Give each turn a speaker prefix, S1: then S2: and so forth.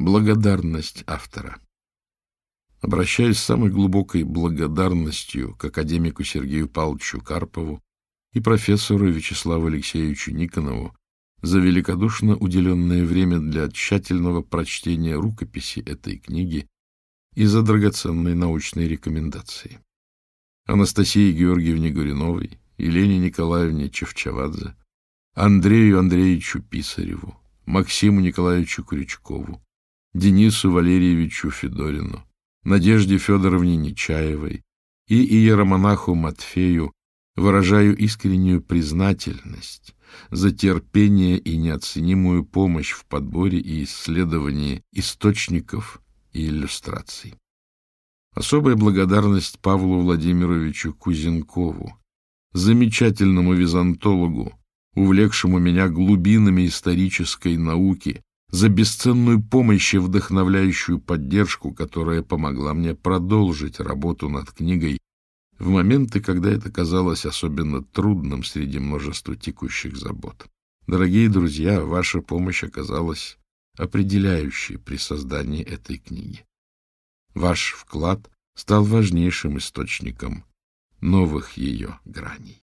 S1: Благодарность автора. Обращаюсь с самой глубокой благодарностью к академику Сергею Павловичу Карпову и профессору Вячеславу Алексеевичу Никонову за великодушно уделенное время для тщательного прочтения рукописи этой книги и за драгоценные научные рекомендации. Анастасии Георгиевне Гуриновой, Елене Николаевне Чевчавадзе, Андрею Андреевичу Писареву, Максиму Николаевичу Курячкову. Денису Валерьевичу Федорину, Надежде Федоровне Нечаевой и иеромонаху Матфею выражаю искреннюю признательность за терпение и неоценимую помощь в подборе и исследовании источников и иллюстраций. Особая благодарность Павлу Владимировичу Кузенкову, замечательному византологу, увлекшему меня глубинами исторической науки за бесценную помощь и вдохновляющую поддержку, которая помогла мне продолжить работу над книгой в моменты, когда это казалось особенно трудным среди множества текущих забот. Дорогие друзья, ваша помощь оказалась определяющей при создании этой книги. Ваш вклад стал важнейшим источником новых ее граней.